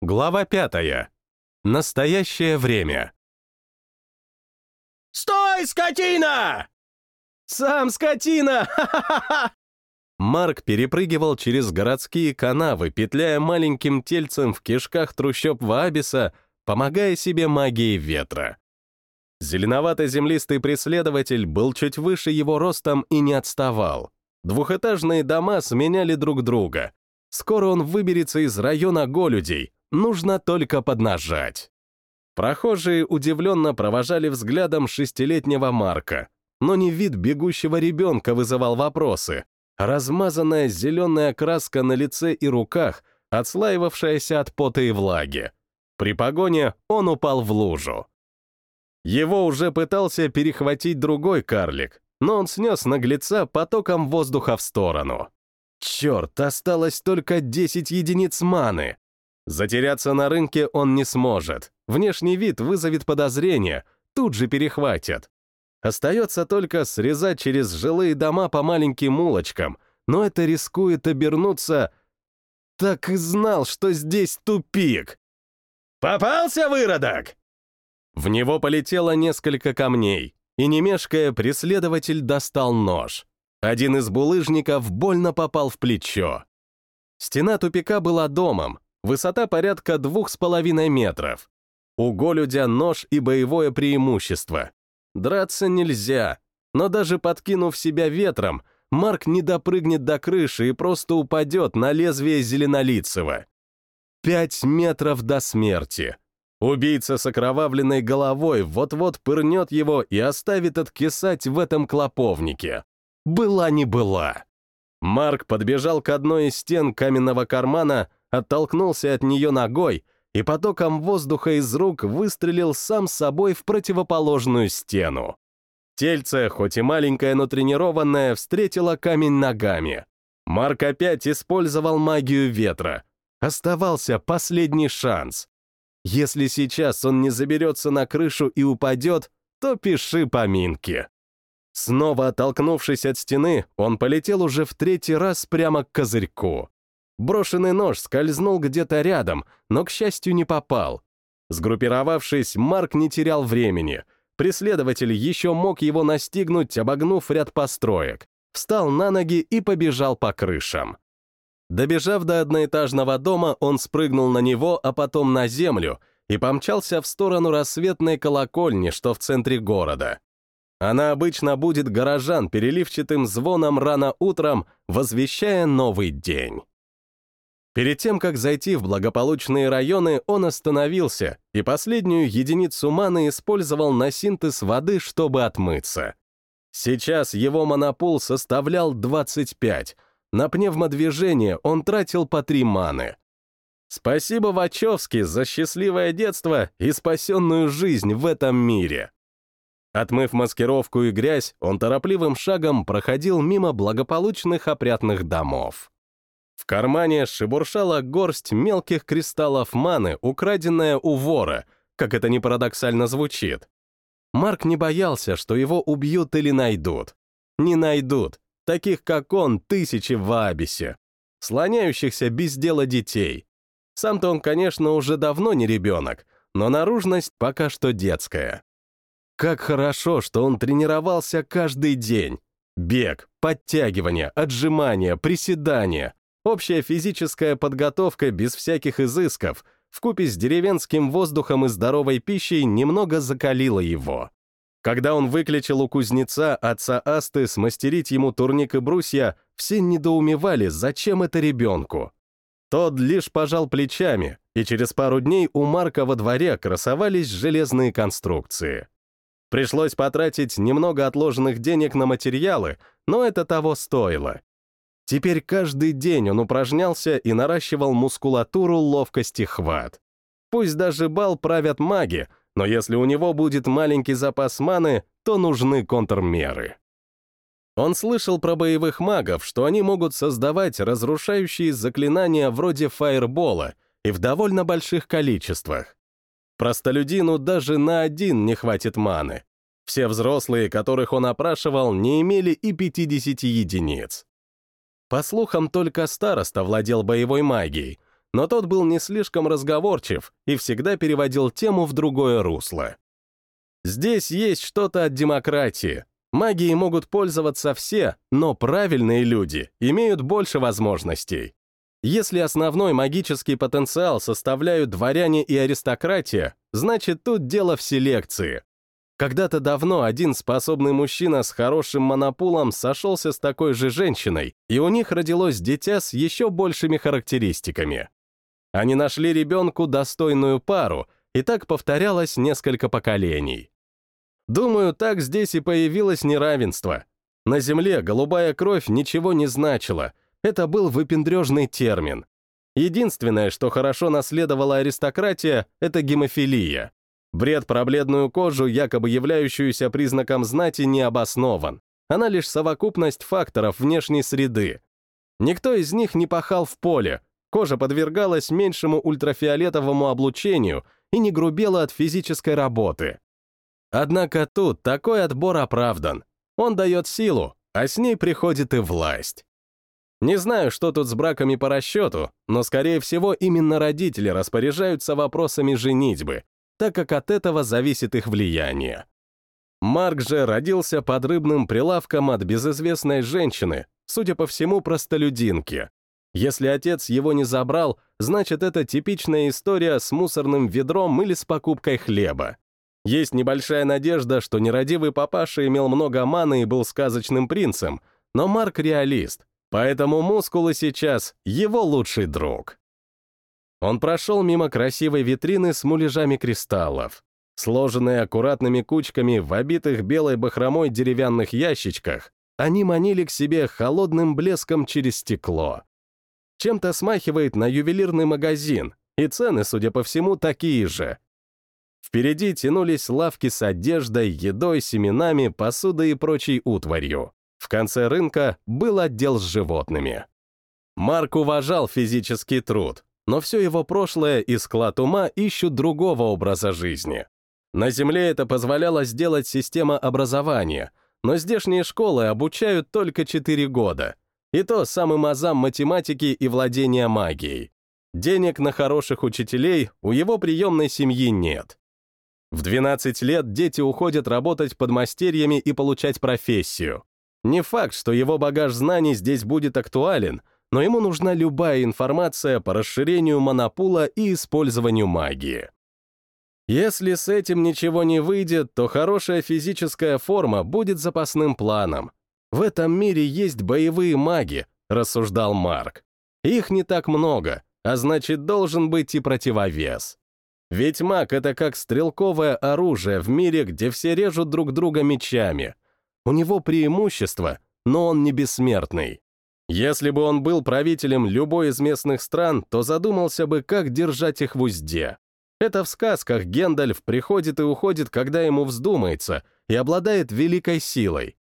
Глава пятая. Настоящее время. «Стой, скотина!» «Сам скотина! Ха-ха-ха!» Марк перепрыгивал через городские канавы, петляя маленьким тельцем в кишках трущоб Ваабиса, помогая себе магией ветра. Зеленовато-землистый преследователь был чуть выше его ростом и не отставал. Двухэтажные дома сменяли друг друга. Скоро он выберется из района голюдей, нужно только поднажать. Прохожие удивленно провожали взглядом шестилетнего Марка, но не вид бегущего ребенка вызывал вопросы, размазанная зеленая краска на лице и руках, отслаивавшаяся от пота и влаги. При погоне он упал в лужу. Его уже пытался перехватить другой карлик, но он снес наглеца потоком воздуха в сторону. Черт, осталось только 10 единиц маны. Затеряться на рынке он не сможет. Внешний вид вызовет подозрение, тут же перехватят. Остается только срезать через жилые дома по маленьким улочкам, но это рискует обернуться... Так и знал, что здесь тупик. «Попался, выродок!» В него полетело несколько камней, и, не мешкая, преследователь достал нож. Один из булыжников больно попал в плечо. Стена тупика была домом, высота порядка двух с половиной метров. У Голюдя нож и боевое преимущество. Драться нельзя, но даже подкинув себя ветром, Марк не допрыгнет до крыши и просто упадет на лезвие Зеленолицева. Пять метров до смерти. Убийца с окровавленной головой вот-вот пырнет его и оставит откисать в этом клоповнике. Была не была. Марк подбежал к одной из стен каменного кармана, оттолкнулся от нее ногой и потоком воздуха из рук выстрелил сам собой в противоположную стену. Тельце, хоть и маленькое, но тренированное, встретило камень ногами. Марк опять использовал магию ветра. Оставался последний шанс. Если сейчас он не заберется на крышу и упадет, то пиши поминки. Снова оттолкнувшись от стены, он полетел уже в третий раз прямо к козырьку. Брошенный нож скользнул где-то рядом, но, к счастью, не попал. Сгруппировавшись, Марк не терял времени. Преследователь еще мог его настигнуть, обогнув ряд построек. Встал на ноги и побежал по крышам. Добежав до одноэтажного дома, он спрыгнул на него, а потом на землю, и помчался в сторону рассветной колокольни, что в центре города. Она обычно будет горожан переливчатым звоном рано утром, возвещая новый день. Перед тем, как зайти в благополучные районы, он остановился и последнюю единицу маны использовал на синтез воды, чтобы отмыться. Сейчас его монопол составлял 25, на пневмодвижение он тратил по три маны. Спасибо Вачовски за счастливое детство и спасенную жизнь в этом мире. Отмыв маскировку и грязь, он торопливым шагом проходил мимо благополучных опрятных домов. В кармане шебуршала горсть мелких кристаллов маны, украденная у вора, как это не парадоксально звучит. Марк не боялся, что его убьют или найдут. Не найдут, Таких, как он, тысячи в Абисе. Слоняющихся без дела детей. Сам-то он, конечно, уже давно не ребенок, но наружность пока что детская. Как хорошо, что он тренировался каждый день. Бег, подтягивания, отжимания, приседания. Общая физическая подготовка без всяких изысков, вкупе с деревенским воздухом и здоровой пищей немного закалила его. Когда он выключил у кузнеца отца Асты смастерить ему турник и брусья, все недоумевали, зачем это ребенку. Тот лишь пожал плечами, и через пару дней у Марка во дворе красовались железные конструкции. Пришлось потратить немного отложенных денег на материалы, но это того стоило. Теперь каждый день он упражнялся и наращивал мускулатуру, ловкость и хват. Пусть даже бал правят маги, но если у него будет маленький запас маны, то нужны контрмеры. Он слышал про боевых магов, что они могут создавать разрушающие заклинания вроде фаербола и в довольно больших количествах. Простолюдину даже на один не хватит маны. Все взрослые, которых он опрашивал, не имели и 50 единиц. По слухам, только староста владел боевой магией, но тот был не слишком разговорчив и всегда переводил тему в другое русло. Здесь есть что-то от демократии. Магией могут пользоваться все, но правильные люди имеют больше возможностей. Если основной магический потенциал составляют дворяне и аристократия, значит тут дело в селекции. Когда-то давно один способный мужчина с хорошим монопулом сошелся с такой же женщиной, и у них родилось дитя с еще большими характеристиками. Они нашли ребенку достойную пару, и так повторялось несколько поколений. Думаю, так здесь и появилось неравенство. На Земле голубая кровь ничего не значила, это был выпендрежный термин. Единственное, что хорошо наследовала аристократия, это гемофилия. Бред про бледную кожу, якобы являющуюся признаком знати, не обоснован. Она лишь совокупность факторов внешней среды. Никто из них не пахал в поле, кожа подвергалась меньшему ультрафиолетовому облучению и не грубела от физической работы. Однако тут такой отбор оправдан. Он дает силу, а с ней приходит и власть. Не знаю, что тут с браками по расчету, но, скорее всего, именно родители распоряжаются вопросами женитьбы, так как от этого зависит их влияние. Марк же родился под рыбным прилавком от безызвестной женщины, судя по всему, простолюдинки. Если отец его не забрал, значит, это типичная история с мусорным ведром или с покупкой хлеба. Есть небольшая надежда, что нерадивый папаша имел много маны и был сказочным принцем, но Марк реалист, поэтому мускулы сейчас его лучший друг. Он прошел мимо красивой витрины с муляжами кристаллов. Сложенные аккуратными кучками в обитых белой бахромой деревянных ящичках, они манили к себе холодным блеском через стекло. Чем-то смахивает на ювелирный магазин, и цены, судя по всему, такие же. Впереди тянулись лавки с одеждой, едой, семенами, посудой и прочей утварью. В конце рынка был отдел с животными. Марк уважал физический труд, но все его прошлое и склад ума ищут другого образа жизни. На Земле это позволяло сделать система образования, но здешние школы обучают только 4 года, и то самым азам математики и владения магией. Денег на хороших учителей у его приемной семьи нет. В 12 лет дети уходят работать под мастерьями и получать профессию. Не факт, что его багаж знаний здесь будет актуален — но ему нужна любая информация по расширению монопула и использованию магии. Если с этим ничего не выйдет, то хорошая физическая форма будет запасным планом. В этом мире есть боевые маги, рассуждал Марк. Их не так много, а значит, должен быть и противовес. Ведь маг — это как стрелковое оружие в мире, где все режут друг друга мечами. У него преимущество, но он не бессмертный. Если бы он был правителем любой из местных стран, то задумался бы, как держать их в узде. Это в сказках Гендальф приходит и уходит, когда ему вздумается, и обладает великой силой.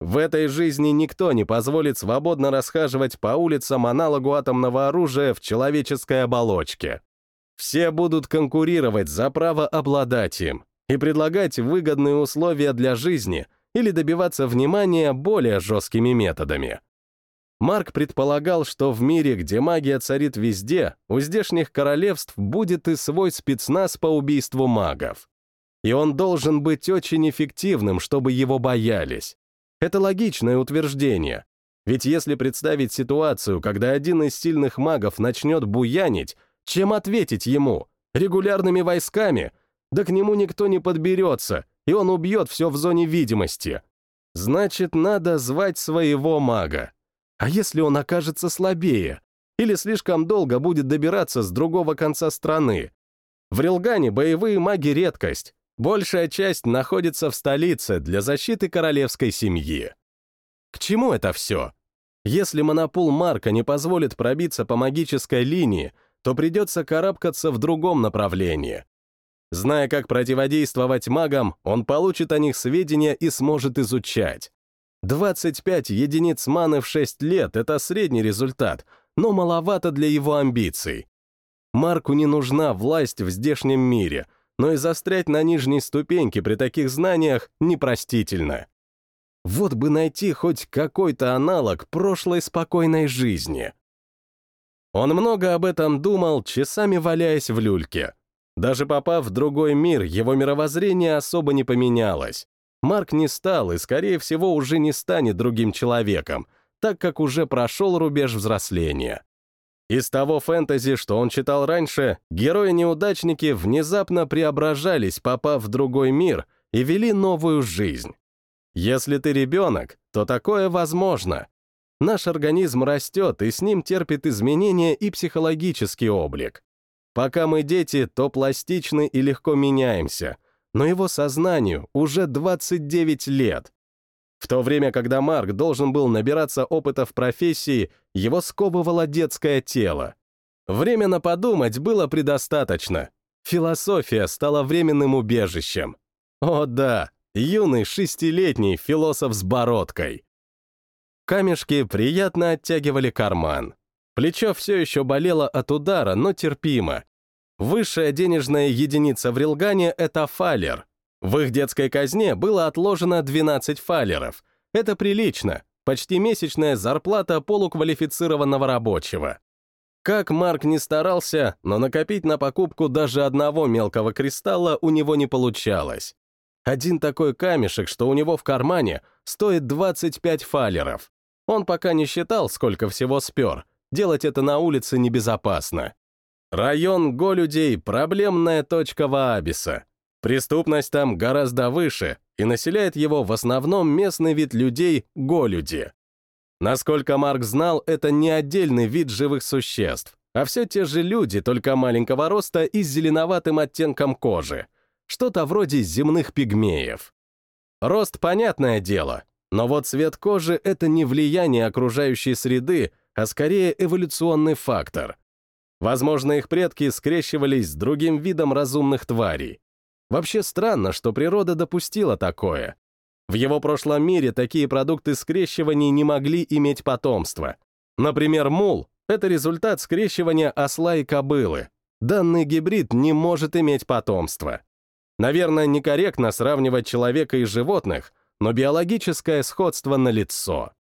В этой жизни никто не позволит свободно расхаживать по улицам аналогу атомного оружия в человеческой оболочке. Все будут конкурировать за право обладать им и предлагать выгодные условия для жизни или добиваться внимания более жесткими методами. Марк предполагал, что в мире, где магия царит везде, у здешних королевств будет и свой спецназ по убийству магов. И он должен быть очень эффективным, чтобы его боялись. Это логичное утверждение. Ведь если представить ситуацию, когда один из сильных магов начнет буянить, чем ответить ему? Регулярными войсками? Да к нему никто не подберется, и он убьет все в зоне видимости. Значит, надо звать своего мага. А если он окажется слабее? Или слишком долго будет добираться с другого конца страны? В Рилгане боевые маги — редкость. Большая часть находится в столице для защиты королевской семьи. К чему это все? Если монопол Марка не позволит пробиться по магической линии, то придется карабкаться в другом направлении. Зная, как противодействовать магам, он получит о них сведения и сможет изучать. 25 единиц маны в 6 лет — это средний результат, но маловато для его амбиций. Марку не нужна власть в здешнем мире, но и застрять на нижней ступеньке при таких знаниях непростительно. Вот бы найти хоть какой-то аналог прошлой спокойной жизни. Он много об этом думал, часами валяясь в люльке. Даже попав в другой мир, его мировоззрение особо не поменялось. Марк не стал и, скорее всего, уже не станет другим человеком, так как уже прошел рубеж взросления. Из того фэнтези, что он читал раньше, герои-неудачники внезапно преображались, попав в другой мир, и вели новую жизнь. Если ты ребенок, то такое возможно. Наш организм растет, и с ним терпит изменения и психологический облик. Пока мы дети, то пластичны и легко меняемся, но его сознанию уже 29 лет. В то время, когда Марк должен был набираться опыта в профессии, его сковывало детское тело. Временно подумать было предостаточно. Философия стала временным убежищем. О да, юный шестилетний философ с бородкой. Камешки приятно оттягивали карман. Плечо все еще болело от удара, но терпимо. Высшая денежная единица в Рилгане — это фалер. В их детской казне было отложено 12 фалеров. Это прилично, почти месячная зарплата полуквалифицированного рабочего. Как Марк не старался, но накопить на покупку даже одного мелкого кристалла у него не получалось. Один такой камешек, что у него в кармане, стоит 25 фалеров. Он пока не считал, сколько всего спер, делать это на улице небезопасно. Район Голюдей — проблемная точка Ваабиса. Преступность там гораздо выше, и населяет его в основном местный вид людей — голюди. Насколько Марк знал, это не отдельный вид живых существ, а все те же люди, только маленького роста и с зеленоватым оттенком кожи. Что-то вроде земных пигмеев. Рост — понятное дело, но вот цвет кожи — это не влияние окружающей среды, а скорее эволюционный фактор. Возможно, их предки скрещивались с другим видом разумных тварей. Вообще странно, что природа допустила такое. В его прошлом мире такие продукты скрещиваний не могли иметь потомство. Например, мул — это результат скрещивания осла и кобылы. Данный гибрид не может иметь потомство. Наверное, некорректно сравнивать человека и животных, но биологическое сходство налицо.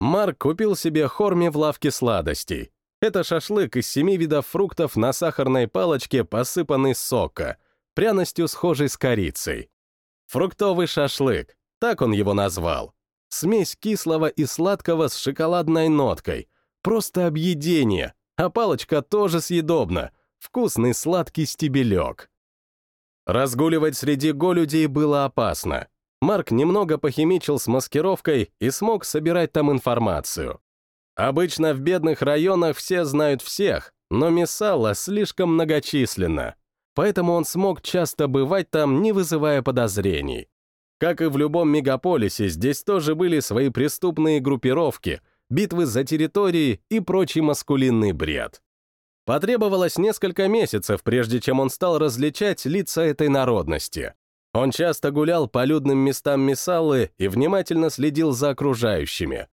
Марк купил себе хорми в лавке сладостей. Это шашлык из семи видов фруктов на сахарной палочке, посыпанный сока, пряностью схожей с корицей. Фруктовый шашлык, так он его назвал. Смесь кислого и сладкого с шоколадной ноткой. Просто объедение, а палочка тоже съедобна. Вкусный сладкий стебелек. Разгуливать среди голюдей было опасно. Марк немного похимичил с маскировкой и смог собирать там информацию. Обычно в бедных районах все знают всех, но Мисала слишком многочисленна, поэтому он смог часто бывать там, не вызывая подозрений. Как и в любом мегаполисе, здесь тоже были свои преступные группировки, битвы за территории и прочий маскулинный бред. Потребовалось несколько месяцев, прежде чем он стал различать лица этой народности. Он часто гулял по людным местам Мисалы и внимательно следил за окружающими.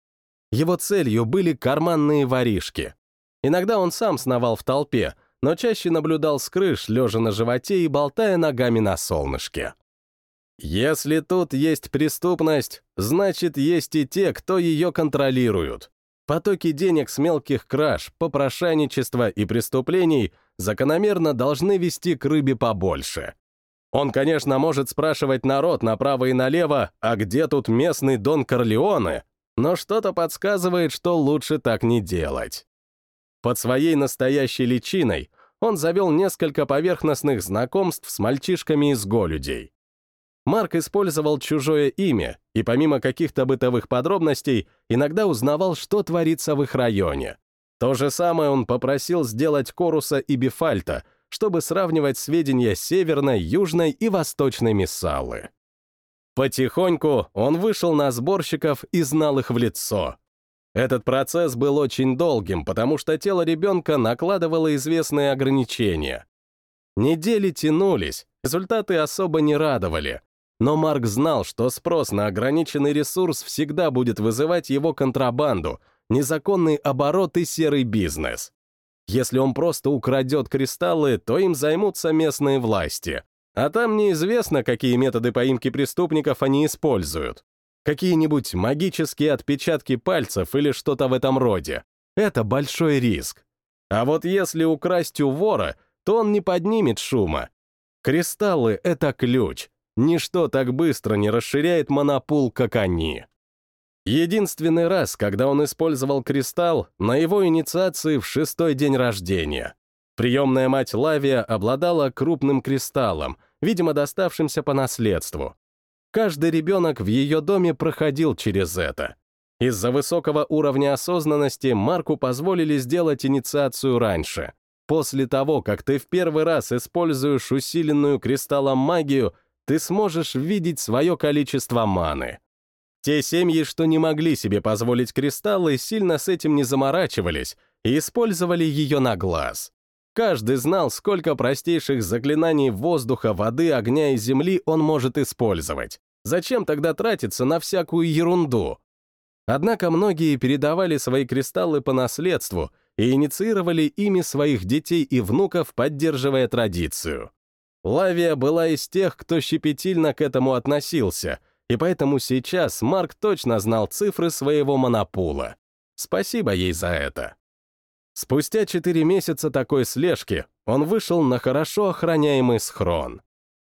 Его целью были карманные воришки. Иногда он сам сновал в толпе, но чаще наблюдал с крыш, лежа на животе и болтая ногами на солнышке. Если тут есть преступность, значит, есть и те, кто ее контролируют. Потоки денег с мелких краж, попрошайничества и преступлений закономерно должны вести к рыбе побольше. Он, конечно, может спрашивать народ направо и налево, а где тут местный Дон Корлеоне, но что-то подсказывает, что лучше так не делать. Под своей настоящей личиной он завел несколько поверхностных знакомств с мальчишками из Голюдей. Марк использовал чужое имя и помимо каких-то бытовых подробностей иногда узнавал, что творится в их районе. То же самое он попросил сделать Коруса и Бифальта — чтобы сравнивать сведения северной, южной и восточной Миссалы. Потихоньку он вышел на сборщиков и знал их в лицо. Этот процесс был очень долгим, потому что тело ребенка накладывало известные ограничения. Недели тянулись, результаты особо не радовали, но Марк знал, что спрос на ограниченный ресурс всегда будет вызывать его контрабанду, незаконный оборот и серый бизнес. Если он просто украдет кристаллы, то им займутся местные власти. А там неизвестно, какие методы поимки преступников они используют. Какие-нибудь магические отпечатки пальцев или что-то в этом роде. Это большой риск. А вот если украсть у вора, то он не поднимет шума. Кристаллы — это ключ. Ничто так быстро не расширяет монопул, как они. Единственный раз, когда он использовал кристалл, на его инициации в шестой день рождения. Приемная мать Лавия обладала крупным кристаллом, видимо, доставшимся по наследству. Каждый ребенок в ее доме проходил через это. Из-за высокого уровня осознанности Марку позволили сделать инициацию раньше. После того, как ты в первый раз используешь усиленную кристаллом магию, ты сможешь видеть свое количество маны. Те семьи, что не могли себе позволить кристаллы, сильно с этим не заморачивались и использовали ее на глаз. Каждый знал, сколько простейших заклинаний воздуха, воды, огня и земли он может использовать. Зачем тогда тратиться на всякую ерунду? Однако многие передавали свои кристаллы по наследству и инициировали ими своих детей и внуков, поддерживая традицию. Лавия была из тех, кто щепетильно к этому относился, и поэтому сейчас Марк точно знал цифры своего монопула. Спасибо ей за это. Спустя четыре месяца такой слежки он вышел на хорошо охраняемый схрон.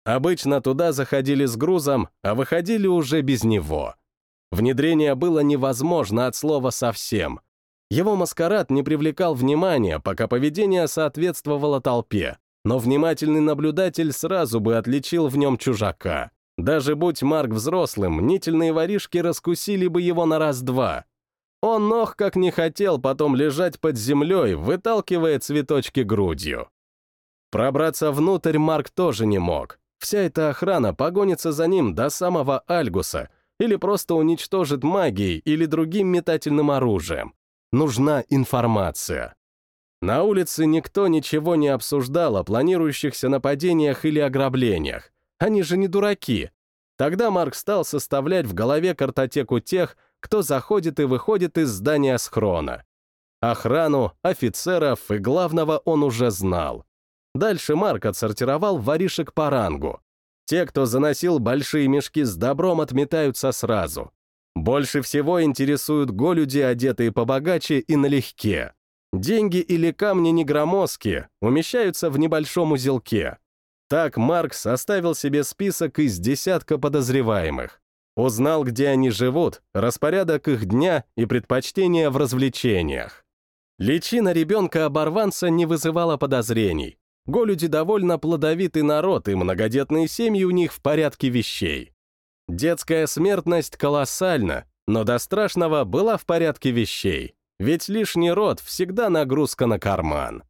Обычно туда заходили с грузом, а выходили уже без него. Внедрение было невозможно от слова совсем. Его маскарад не привлекал внимания, пока поведение соответствовало толпе, но внимательный наблюдатель сразу бы отличил в нем чужака. Даже будь Марк взрослым, мнительные воришки раскусили бы его на раз-два. Он ох, как не хотел потом лежать под землей, выталкивая цветочки грудью. Пробраться внутрь Марк тоже не мог. Вся эта охрана погонится за ним до самого Альгуса или просто уничтожит магией или другим метательным оружием. Нужна информация. На улице никто ничего не обсуждал о планирующихся нападениях или ограблениях. Они же не дураки. Тогда Марк стал составлять в голове картотеку тех, кто заходит и выходит из здания схрона. Охрану, офицеров и главного он уже знал. Дальше Марк отсортировал воришек по рангу. Те, кто заносил большие мешки с добром, отметаются сразу. Больше всего интересуют голюди, одетые побогаче и налегке. Деньги или камни не громоздкие, умещаются в небольшом узелке. Так Марк составил себе список из десятка подозреваемых. Узнал, где они живут, распорядок их дня и предпочтения в развлечениях. Личина ребенка-оборванца не вызывала подозрений. Голюди довольно плодовитый народ, и многодетные семьи у них в порядке вещей. Детская смертность колоссальна, но до страшного была в порядке вещей, ведь лишний род всегда нагрузка на карман.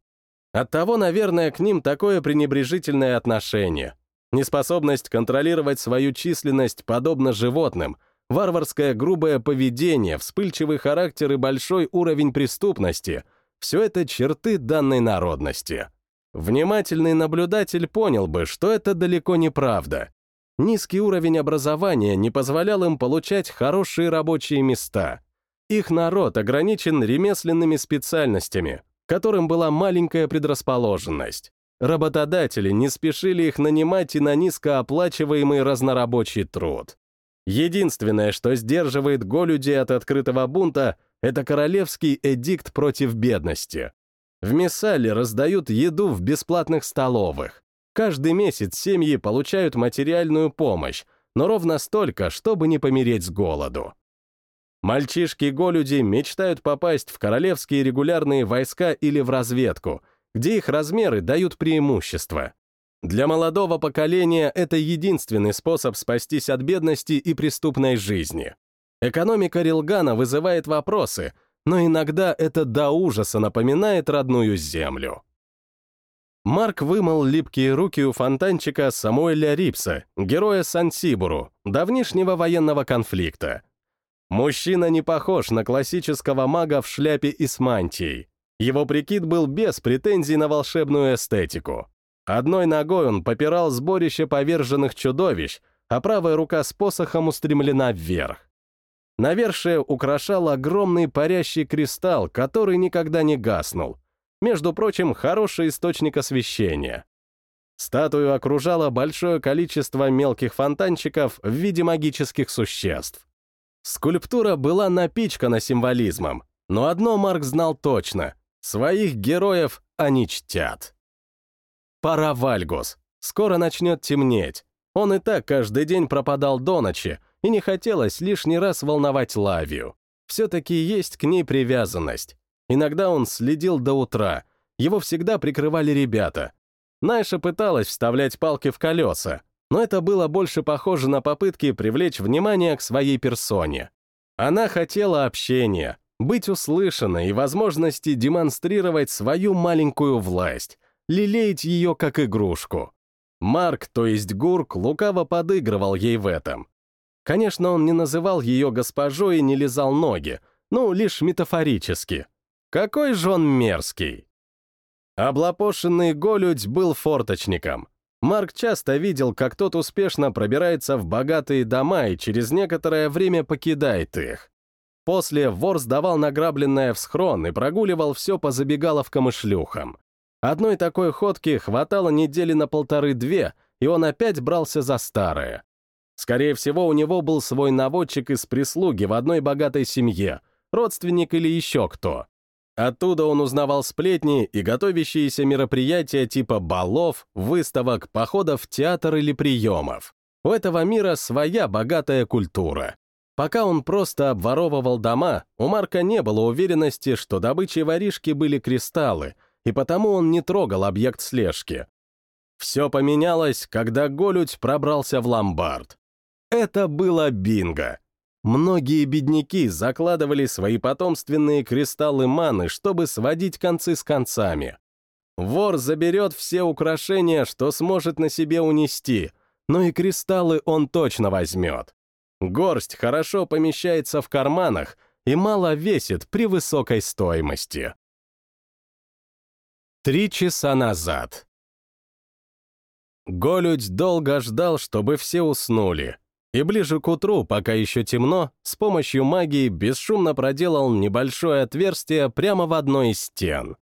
Оттого, наверное, к ним такое пренебрежительное отношение. Неспособность контролировать свою численность подобно животным, варварское грубое поведение, вспыльчивый характер и большой уровень преступности — все это черты данной народности. Внимательный наблюдатель понял бы, что это далеко не правда. Низкий уровень образования не позволял им получать хорошие рабочие места. Их народ ограничен ремесленными специальностями, которым была маленькая предрасположенность. Работодатели не спешили их нанимать и на низкооплачиваемый разнорабочий труд. Единственное, что сдерживает голюдей от открытого бунта, это королевский эдикт против бедности. В Мессале раздают еду в бесплатных столовых. Каждый месяц семьи получают материальную помощь, но ровно столько, чтобы не помереть с голоду. Мальчишки-голюди мечтают попасть в королевские регулярные войска или в разведку, где их размеры дают преимущество. Для молодого поколения это единственный способ спастись от бедности и преступной жизни. Экономика Рилгана вызывает вопросы — но иногда это до ужаса напоминает родную землю. Марк вымыл липкие руки у фонтанчика Самуэля Рипса, героя Сан-Сибуру, давнишнего военного конфликта. Мужчина не похож на классического мага в шляпе и с мантией. Его прикид был без претензий на волшебную эстетику. Одной ногой он попирал сборище поверженных чудовищ, а правая рука с посохом устремлена вверх. Навершие украшал огромный парящий кристалл, который никогда не гаснул. Между прочим, хороший источник освещения. Статую окружало большое количество мелких фонтанчиков в виде магических существ. Скульптура была напичкана символизмом, но одно Марк знал точно Своих героев они чтят. Пора Вальгус. Скоро начнет темнеть. Он и так каждый день пропадал до ночи, и не хотелось лишний раз волновать Лавию. Все-таки есть к ней привязанность. Иногда он следил до утра. Его всегда прикрывали ребята. Найша пыталась вставлять палки в колеса, но это было больше похоже на попытки привлечь внимание к своей персоне. Она хотела общения, быть услышанной и возможности демонстрировать свою маленькую власть, лелеять ее как игрушку. Марк, то есть Гурк, лукаво подыгрывал ей в этом. Конечно, он не называл ее госпожой и не лизал ноги, ну, лишь метафорически. Какой же он мерзкий! Облапошенный Голюдь был форточником. Марк часто видел, как тот успешно пробирается в богатые дома и через некоторое время покидает их. После вор сдавал награбленное в схрон и прогуливал все по забегаловкам и шлюхам. Одной такой ходки хватало недели на полторы-две, и он опять брался за старое. Скорее всего, у него был свой наводчик из прислуги в одной богатой семье, родственник или еще кто. Оттуда он узнавал сплетни и готовящиеся мероприятия типа балов, выставок, походов в театр или приемов. У этого мира своя богатая культура. Пока он просто обворовывал дома, у Марка не было уверенности, что добычей воришки были кристаллы, и потому он не трогал объект слежки. Все поменялось, когда Голють пробрался в ломбард. Это было бинго. Многие бедняки закладывали свои потомственные кристаллы маны, чтобы сводить концы с концами. Вор заберет все украшения, что сможет на себе унести, но и кристаллы он точно возьмет. Горсть хорошо помещается в карманах и мало весит при высокой стоимости. Три часа назад. Голють долго ждал, чтобы все уснули, и ближе к утру, пока еще темно, с помощью магии бесшумно проделал небольшое отверстие прямо в одной из стен.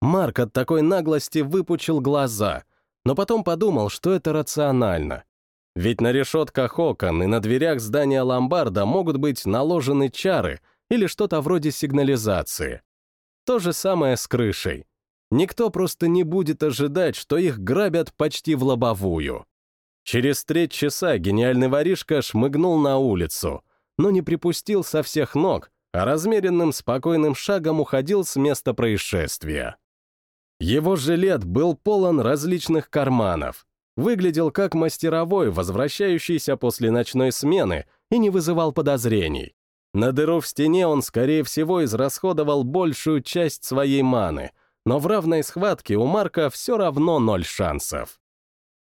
Марк от такой наглости выпучил глаза, но потом подумал, что это рационально. Ведь на решетках окон и на дверях здания ломбарда могут быть наложены чары или что-то вроде сигнализации. То же самое с крышей. Никто просто не будет ожидать, что их грабят почти в лобовую. Через треть часа гениальный воришка шмыгнул на улицу, но не припустил со всех ног, а размеренным спокойным шагом уходил с места происшествия. Его жилет был полон различных карманов, выглядел как мастеровой, возвращающийся после ночной смены, и не вызывал подозрений. На дыру в стене он, скорее всего, израсходовал большую часть своей маны, но в равной схватке у Марка все равно ноль шансов.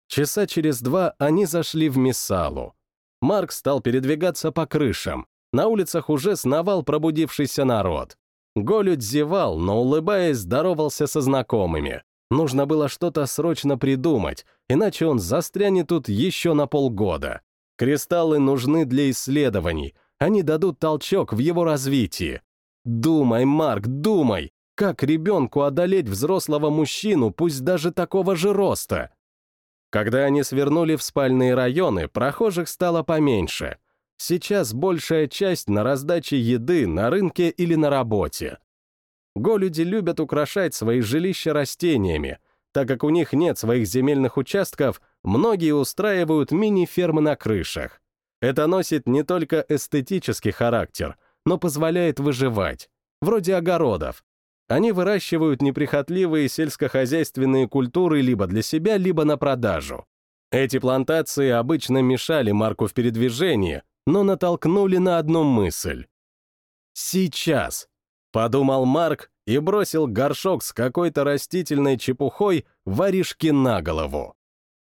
Часа через два они зашли в Миссалу. Марк стал передвигаться по крышам. На улицах уже сновал пробудившийся народ. Голють зевал, но, улыбаясь, здоровался со знакомыми. Нужно было что-то срочно придумать, иначе он застрянет тут еще на полгода. Кристаллы нужны для исследований, они дадут толчок в его развитии. Думай, Марк, думай, как ребенку одолеть взрослого мужчину, пусть даже такого же роста? Когда они свернули в спальные районы, прохожих стало поменьше. Сейчас большая часть на раздаче еды, на рынке или на работе. Голюди любят украшать свои жилища растениями. Так как у них нет своих земельных участков, многие устраивают мини-фермы на крышах. Это носит не только эстетический характер, но позволяет выживать, вроде огородов, они выращивают неприхотливые сельскохозяйственные культуры либо для себя, либо на продажу. Эти плантации обычно мешали Марку в передвижении, но натолкнули на одну мысль. «Сейчас», — подумал Марк и бросил горшок с какой-то растительной чепухой воришке на голову.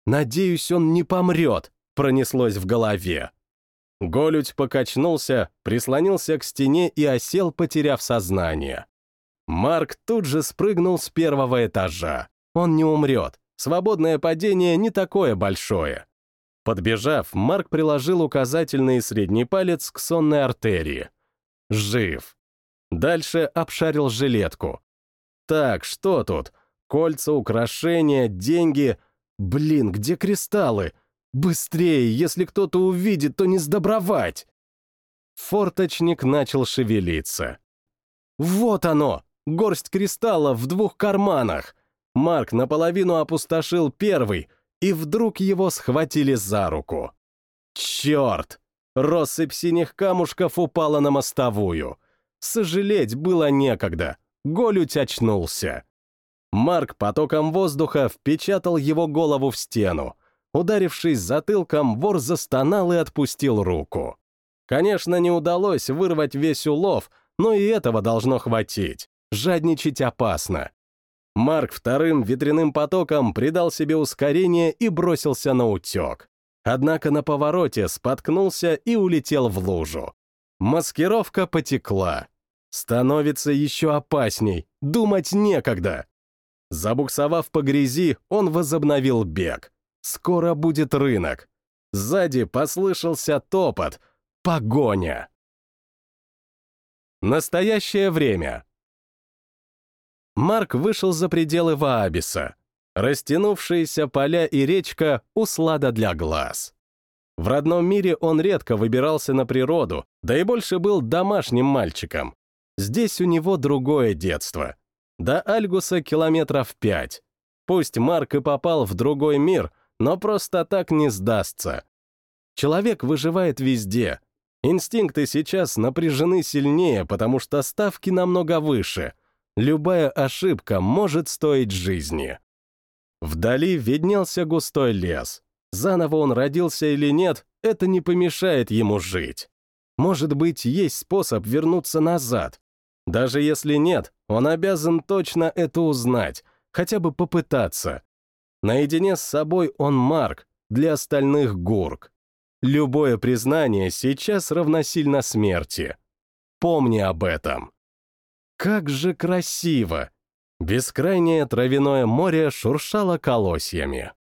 «Надеюсь, он не помрет», — пронеслось в голове. Голють покачнулся, прислонился к стене и осел, потеряв сознание. Марк тут же спрыгнул с первого этажа. Он не умрет. Свободное падение не такое большое. Подбежав, Марк приложил указательный и средний палец к сонной артерии. Жив. Дальше обшарил жилетку. Так, что тут? Кольца, украшения, деньги. Блин, где кристаллы? Быстрее, если кто-то увидит, то не сдобровать. Форточник начал шевелиться. Вот оно! горсть кристаллов в двух карманах. Марк наполовину опустошил первый, и вдруг его схватили за руку. Черт! Россыпь синих камушков упала на мостовую. Сожалеть было некогда. Голють очнулся. Марк потоком воздуха впечатал его голову в стену. Ударившись затылком, вор застонал и отпустил руку. Конечно, не удалось вырвать весь улов, но и этого должно хватить. Жадничать опасно. Марк вторым ветряным потоком придал себе ускорение и бросился на утек. Однако на повороте споткнулся и улетел в лужу. Маскировка потекла. Становится еще опасней, думать некогда. Забуксовав по грязи, он возобновил бег. Скоро будет рынок. Сзади послышался топот. Погоня. Настоящее время. Марк вышел за пределы Ваабиса. Растянувшиеся поля и речка — услада для глаз. В родном мире он редко выбирался на природу, да и больше был домашним мальчиком. Здесь у него другое детство. До Альгуса километров пять. Пусть Марк и попал в другой мир, но просто так не сдастся. Человек выживает везде. Инстинкты сейчас напряжены сильнее, потому что ставки намного выше — Любая ошибка может стоить жизни. Вдали виднелся густой лес. Заново он родился или нет, это не помешает ему жить. Может быть, есть способ вернуться назад. Даже если нет, он обязан точно это узнать, хотя бы попытаться. Наедине с собой он Марк, для остальных Гурк. Любое признание сейчас равносильно смерти. Помни об этом. Как же красиво! Бескрайнее травяное море шуршало колосьями.